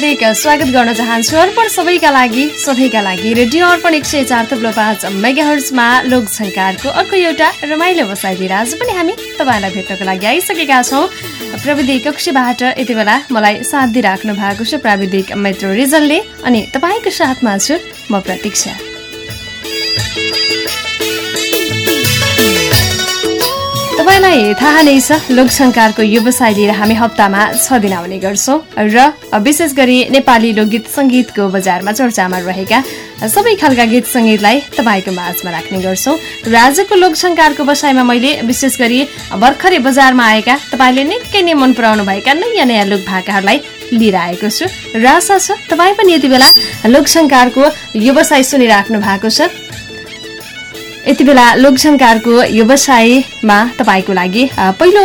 हार्दिक स्वागत गर्न चाहन्छु अर्पण सबैका लागि सधैँका लागि रेडियो अर्पण एक सय चार थप्लो पाँच मेगाहर्समा लोकसङ्कारको अर्को एउटा रमाइलो बसाइदिएर आज पनि हामी तपाईँलाई भेट्नको लागि आइसकेका छौँ। प्रविधि कक्षीबाट यति बेला मलाई साथ दिइराख्नु भएको छ प्राविधिक मैत्र रिजलले अनि तपाईँको साथमा छु म प्रतीक्षा। तपाईँलाई थाहा नै छ लोकसङ्कारको व्यवसाय लिएर हामी हप्तामा छ दिन आउने गर्छौँ र विशेष गरी नेपाली लोकगीत सङ्गीतको बजारमा चर्चामा रहेका सबै खालका गीत सङ्गीतलाई तपाईँको माझमा राख्ने गर्छौँ र आजको लोकसङ्कारको बसाइमा मैले विशेष गरी भर्खरै बजारमा आएका तपाईँले निकै नै मन पराउनु भएका नयाँ नयाँ लोक भाकाहरूलाई लिएर आएको छु र आशा छ तपाईँ पनि यति बेला लोकसङ्कारको व्यवसाय सुनिराख्नु भएको छ। यति बेला लोकसङ्कारको व्यवसायमा तपाईँको लागि पहिलो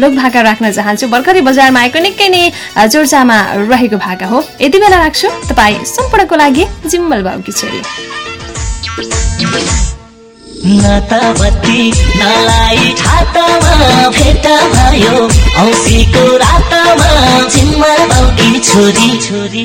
लोक भाका राख्न चाहन्छु। भर्खरै बजारमा आएको निकै नै चर्चामा रहेको भाका हो। यति बेला राख्छु तपाईँ सम्पूर्णको लागि जिम्मल बाबुकी छोरी छोरी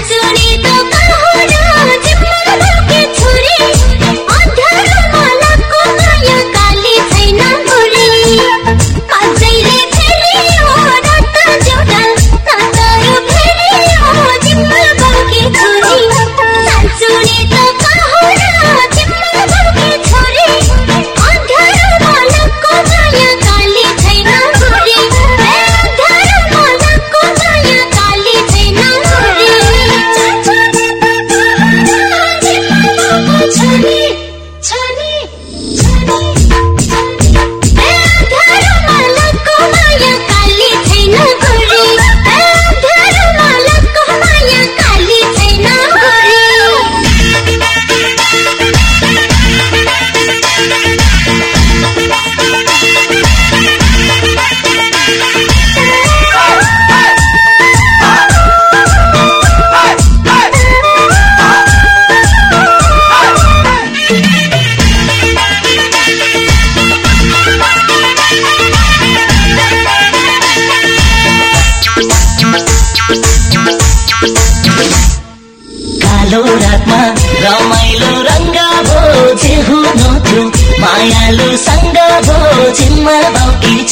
चान्चु नि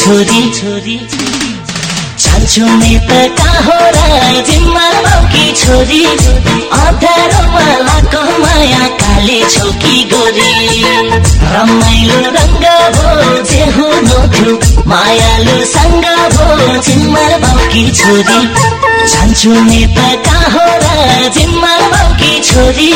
छोरी छोरी। जान्छु नि त कहाँ जिम्मा बाउकी छोरी। अधारोमा लाको माया काली छौकी गोरी। रमाइलो रङ्ग भो जे हुनु मायालु सङ्ग भो जिम्मा बाउकी छोरी। जान्छु नि त कहाँ जिम्मा बाउकी छोरी।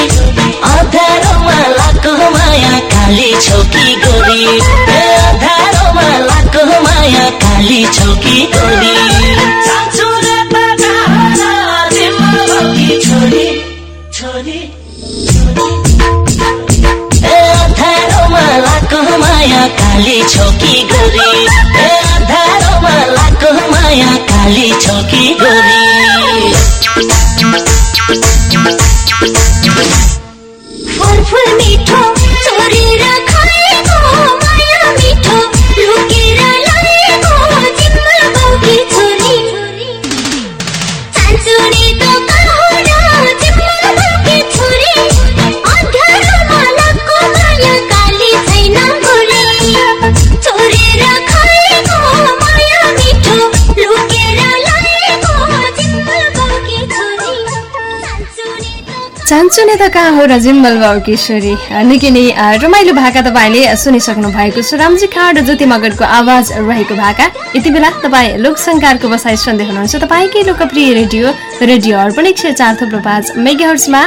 चान्चु नेता कहाँ हो र जिम्बल बाउ किशोरी। निकै नै रमाइलो भाका तपाईँले सुनिसक्नु भएको छ। रामजी खाड ज्योति मगरको आवाज रहेको भाका। यति बेला तपाईँ लोकसङ्कारको बसाइ सुन्दै हुनुहुन्छ। तपाईँकै लोकप्रिय रेडियो रेडियो अर्पण एक सय चार थुप्रो पाँच मेगाहर्समा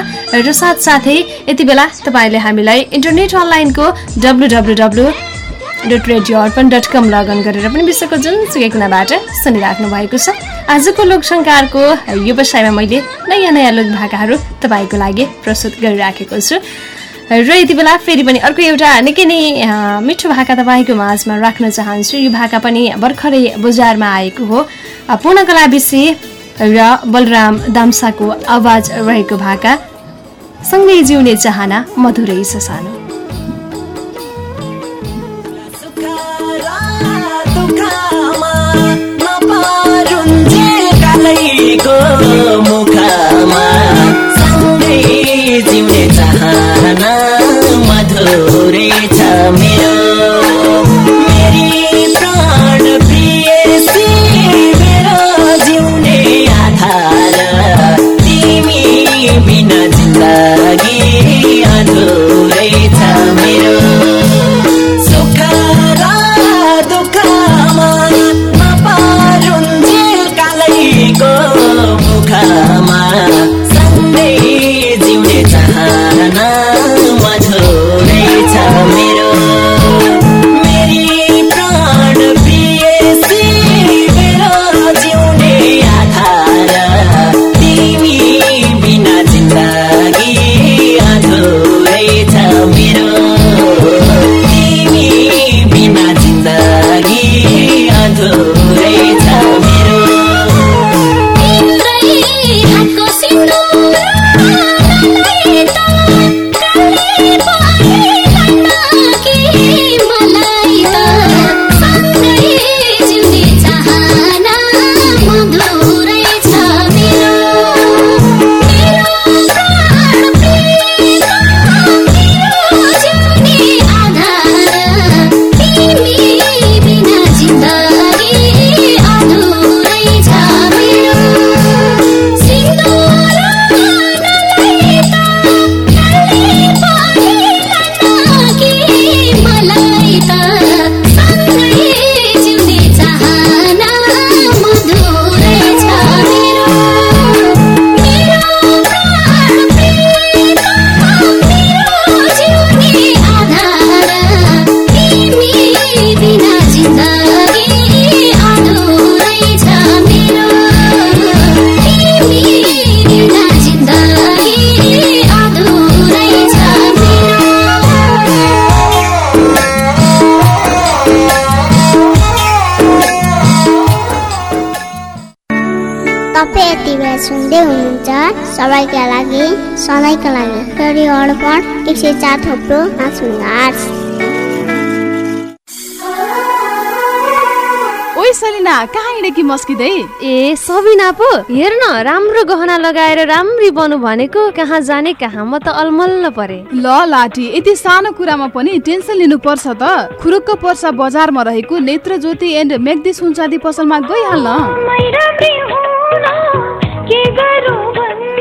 र साथसाथै यति बेला तपाईँले हामीलाई इन्टरनेट अनलाइनको W W dot radio Arpan dot com login गरेर पनि विश्वको जुनसुकै कुनाबाट सुनिराख्नु भएको छ। आजको लोकसङ्कारको व्यवसायमा मैले नयाँ नयाँ लोक भाकाहरू तपाईँको लागि प्रस्तुत गरिराखेको छु। र यति बेला फेरि पनि अर्को एउटा निकै नै मिठो भाका तपाईँको माझमा राख्न चाहन्छु। यो भाका पनि भर्खरै बजारमा आएको हो। पूर्णकला विषय र बलराम दाम्साको आवाज रहेको भाका। सँगै जिउने चाहना मधुरै छ सानो। कालैको मुखमा सँगै जिउने चाहना मधुरै छ मेरो। मेरी प्राण प्रियसी मेरो जिउने आधार। तिमी बिना जिन्दगी अधुरै सबैका लागि सधैँका लागि रेडियो अर्पण एक सय चार थोप्रो पाँच मेगाहर्ट्ज। ओइ सलिना कहाँ हिँडेकी मस्किँदै? ए सबिना पो हेर न राम्रो गहना लगाएर राम्री बनु भनेको कहाँ जाने कहाँ म त अलमल्ल परे। ल लाठी यति सानो कुरामा पनि टेन्सन लिनु पर्छ त। खुरुक्क पर्सा बजारमा रहेको नेत्र ज्योति एन्ड मेग्दी सुनचाँदी पसलमा गइहाल्न।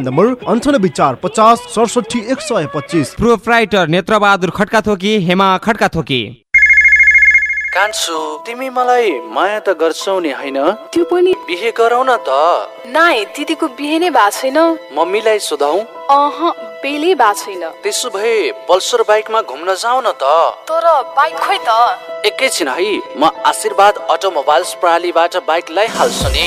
नम्बर अन्ठानब्बे चार पचास सडसठी एक सय पच्चिस। प्रोपराइटर नेत्रबहादुर खड्का थोकी हेमा खड्का थोकी कान्छु तिमी मलाई माया त गर्छौ नि होइन? त्यो पनि बिहे गरौ न त। नाइ दिदीको बिहे नै भएको छैन। मम्मीलाई सोधौ। अह बेलै भएको छैन। त्यसो भए पल्सर बाइकमा घुम्न जाऊ न त। तर बाइक खोइ त। एकैछिन है म आशीर्वाद अटोमोबाइल्स प्रणालीबाट बाइक ल्याइहाल्छु नि।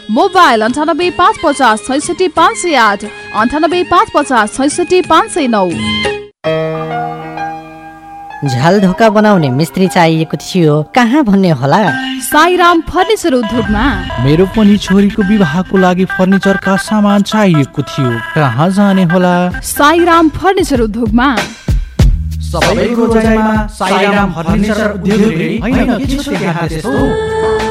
मोबाइल अन्ठानब्बे पाँच पचास छैसठी पाँच सय आठ अन्ठानब्बे पाँच पचास छैसठी पाँच सय नौ। झ्याल ढोका बनाउने मिस्त्री चाहिएको थियो। कहाँ भन्ने होला? साईराम फर्निचर उद्योगमा। मेरो पनि छोरीको विवाहको लागि फर्निचरका सामान चाहिएको थियो। कहाँ जाने होला? साईराम फर्निचर उद्योगमा। सबैको रोजाइमा साईराम फर्निचर उद्योगले होइन के छ त्यहाँ त्यस्तो?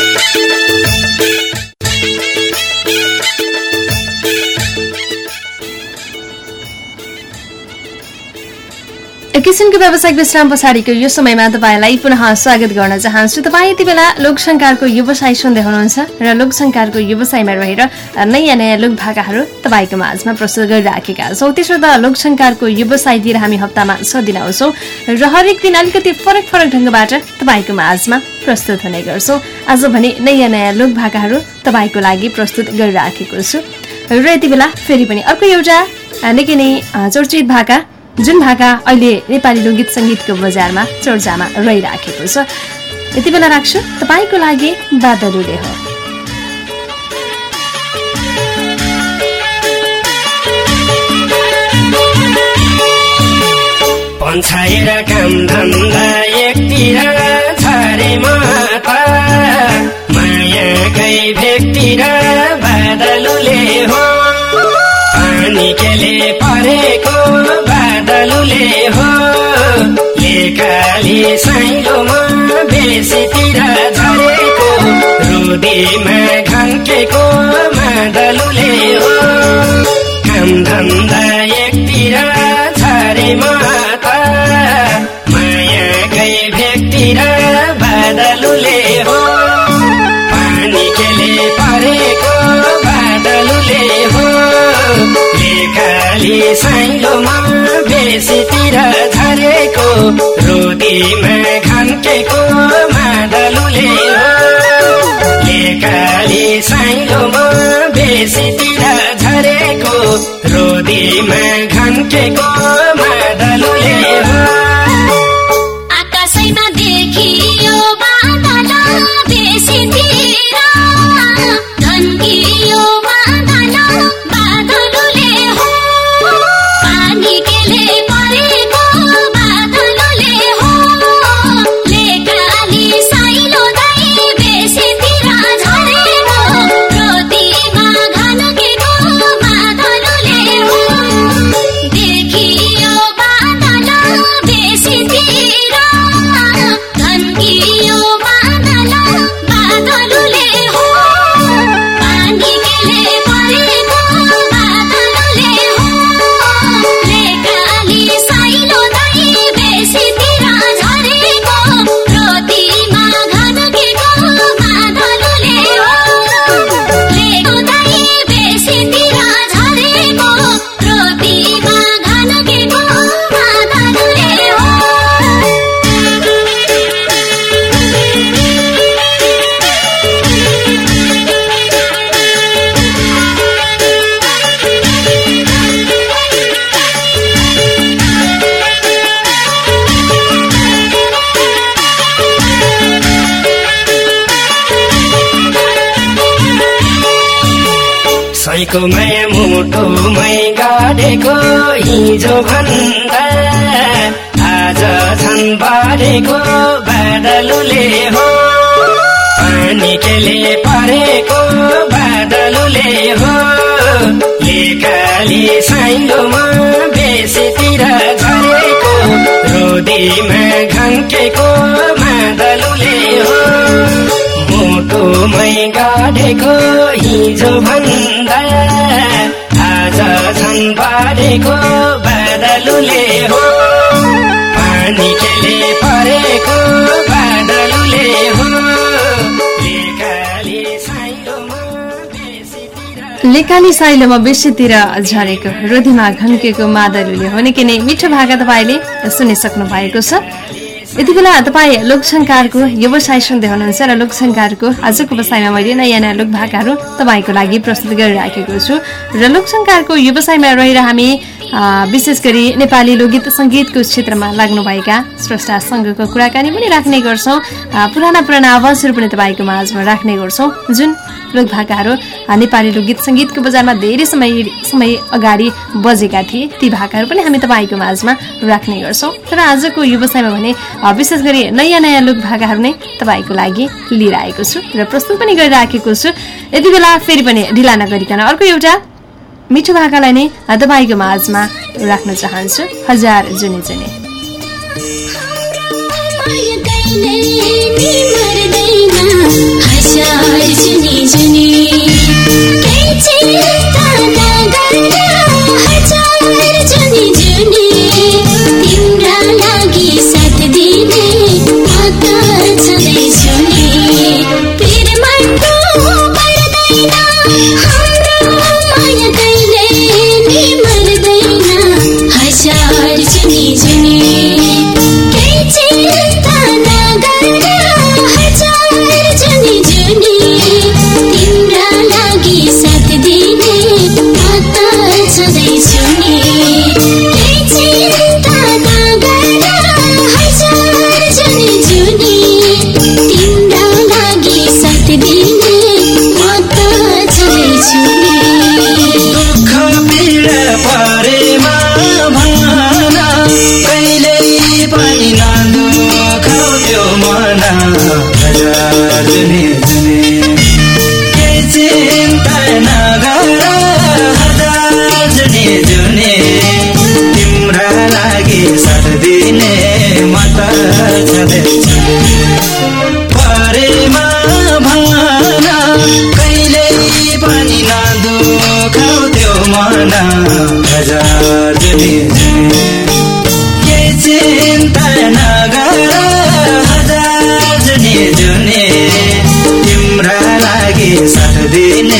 किसिमको व्यावसायिक विश्राम पछाडिको यो समयमा तपाईँलाई पुनः स्वागत गर्न चाहन्छु। तपाईँ यति बेला लोकसङ्कारको व्यवसाय सुन्दै हुनुहुन्छ र लोकसङ्कारको व्यवसायमा रहेर नयाँ नयाँ लोक भाकाहरू तपाईँको माझमा प्रस्तुत गरिराखेका छौँ। त्यसो त लोकसङ्कारको व्यवसाय दिएर हामी हप्तामा छ दिन आउँछौँ र हरेक दिन अलिकति फरक फरक ढङ्गबाट तपाईँको माझमा प्रस्तुत हुने गर्छौँ। आज भने नयाँ नयाँ लोक भाकाहरू तपाईँको लागि प्रस्तुत गरिराखेको छु। र यति बेला फेरि पनि अर्को एउटा निकै नै चर्चित भाका जुन भाका अहिले नेपाली लोकगीत सङ्गीतको बजारमा चर्चामा रहिराखेको छ यति बेला राख्छु। तपाईँको लागि बादलुले हो। पन्छाएर काम धन्दा एकतिर छरे माता मायाकै भेकतिर बादलुले हो। पानी केले परेको हो लेकाली साइलोमा बेसीतिर झरेको रुदीमा घन्केको मादलुले हो काम धन्दा एकतिर छरे माता मायाकै भेकतिर बादलुले हो पानी केले परेको बादलुले हो लेखाली साइलोमा बेसीतिर झरेको रोदीमा घन्केको मादलुले लेखाली साइलोमा बेसीतिर झरेको रोदीमा घन्केको मादलुले हो। माया मुटुमै गाडेको हिजो भन्दा। आज झन् बढेको बादलुले हो। पानी केले परेको बादलुले हो। लेकाली साइलोमा बेसीतिर झरेको रोदीमा घन्केको मादलुले हो। मुटुमै गाडेको हिजो भन्दा। बादलुले हो पानी परेको बादलुले हो लेकाली साइलोमा बेसीतिर झरेको रोधीमा घन्केको मादलुले हो निकै नै? मिठो भाका तपाईँले सुनिसक्नु भएको छ। यति बेला तपाईँ लोकसङ्कारको व्यवसाय सुन्दै हुनुहुन्छ र लोकसङ्कारको आजको व्यवसायमा मैले नयाँ नयाँ लोक भाकाहरू तपाईँको लागि प्रस्तुत गरिराखेको छु। र लोकसङ्कारको व्यवसायमा रहेर हामी विशेष गरी नेपाली लोकगीत सङ्गीतको क्षेत्रमा लाग्नुभएका स्रष्टासँगको कुराकानी पनि राख्ने गर्छौँ। पुराना पुराना आवाजहरू पनि तपाईँको माझमा राख्ने गर्छौँ। जुन लोक भाकाहरू अ, नेपाली लोकगीत सङ्गीतको बजारमा धेरै समय समय अगाडि बजेका थिए ती भाकाहरू पनि हामी तपाईँको माझमा राख्ने गर्छौँ। तर आजको व्यवसायमा भने विशेष गरी नयाँ नयाँ लोक भाकाहरू नै तपाईँको लागि लिएर आएको छु र प्रस्तुत पनि गरिराखेको छु। यति बेला फेरि पनि ढिला नगरिकन अर्को एउटा मिठो भाकालाई नै तपाईँको माझमा राख्न चाहन्छु। हजार जुने जुने। चिन्ता साथ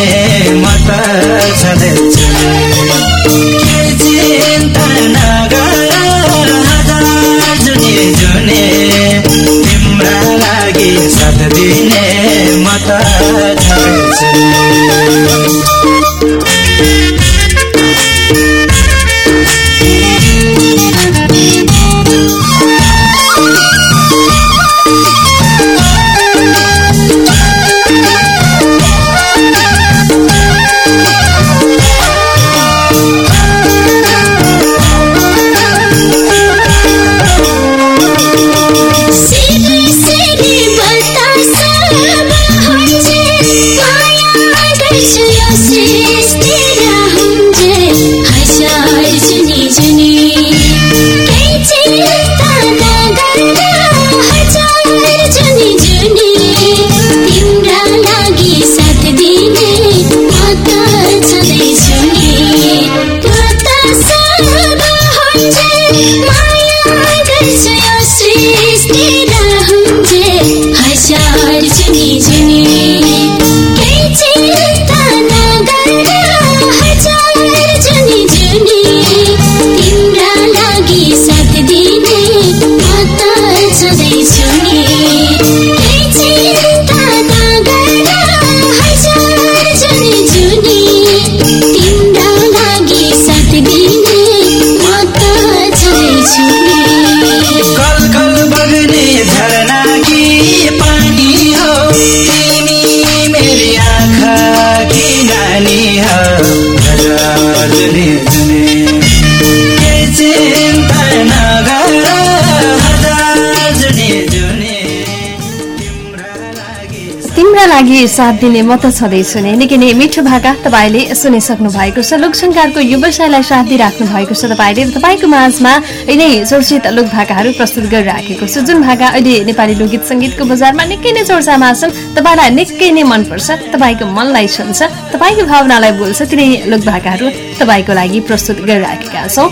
साथ दिने म त छँदैछु नै। निकै नै मिठो भाका तपाईँले सुनिसक्नु भएको छ। लोकसङ्कारको व्यवसायलाई साथ दिइराख्नु भएको छ तपाईँले। तपाईँको माझमा यिनै चर्चित लोक भाकाहरू प्रस्तुत गरिराखेको छु। जुन भाका अहिले नेपाली लोकगीत सङ्गीतको बजारमा निकै नै चर्चामा छन् तपाईँलाई निकै नै मनपर्छ। तपाईँको मनलाई छुन्छ तपाईँको भावनालाई बोल्छ। तिनै लोक भाकाहरू तपाईँको लागि प्रस्तुत गरिराखेका छौँ।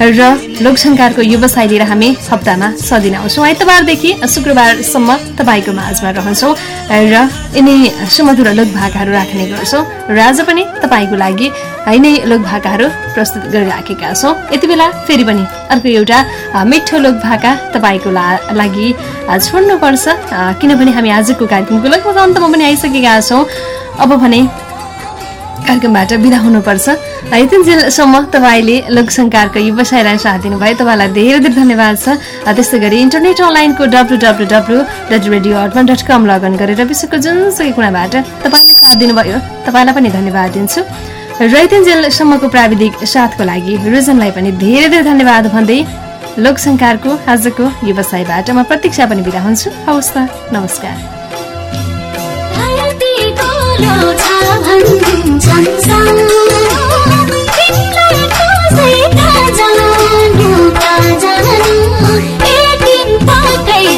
र लोकसङ्कारको व्यवसाय लिएर हामी हप्तामा सदिन आउँछौँ। आइतबारदेखि शुक्रबारसम्म तपाईँको माझमा रहन्छौँ र यिनै सुमधुर लोक भाकाहरू राख्ने गर्छौँ र आज पनि तपाईँको लागि यिनै लोक भाकाहरू प्रस्तुत गरिराखेका छौँ। यति बेला फेरि पनि अर्को एउटा मिठो लोक भाका तपाईँको लागि छोड्नुपर्छ। किनभने हामी आजको कार्यक्रमको लगभग अन्तमा पनि आइसकेका छौँ। अब भने कार्यक्रमबाट बिदा हुनुपर्छ। यतिन्जेलसम्म तपाईँले लोकसङ्कारको व्यवसायलाई साथ दिनुभयो तपाईँलाई धेरै धेरै धन्यवाद छ त्यस्तै गरी इन्टरनेट अनलाइनको W W W dot radio Arpan dot com login गरेर विश्वको जुनसुकै कुनाबाट तपाईँले साथ दिनुभयो तपाईँलाई पनि धन्यवाद दिन्छु र यतिन्जेलसम्मको प्राविधिक साथको लागि रुजनलाई पनि धेरै धेरै धन्यवाद भन्दै लोकसङ्कारको आजको व्यवसायबाट म प्रतीक्षा पनि बिदा हुन्छु हवस् त नमस्कार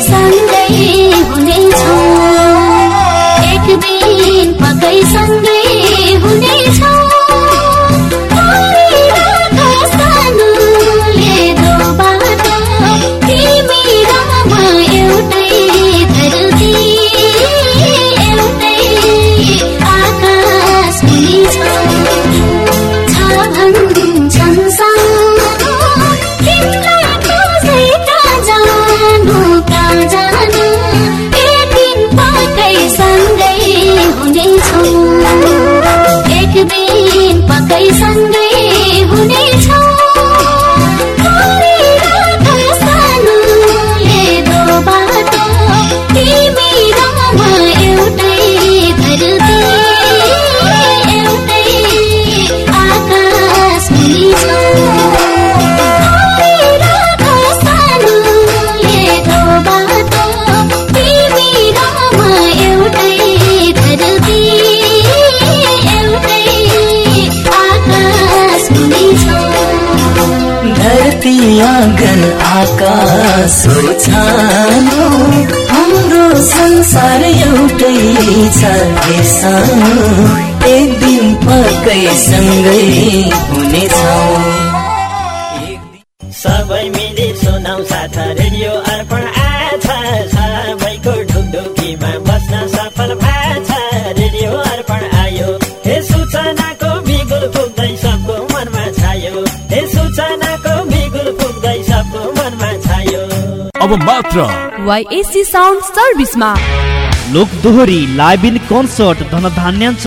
सँगै हुनेछौँ। एक दिन पक्कै एउटै छ हे सानो एक दिन पक्कै सँगै हुनेछौँ सबै मिली सुनाउ साथ रेडियो अर्पण आछ सबैको ढुकढुकीमा बस्न सफल भएछ। रेडियो अर्पण आयो हे सूचनाको बिगुल फुक्दै सबको मनमा छायो। हे सूचनाको बिगुल फुक्दै सबको मनमा छायो। अब मात्र वाइएससी साउन्ड सर्भिसमा। लोक दोहोरी लाइभ इन कन्सर्ट धनधान्याञ्च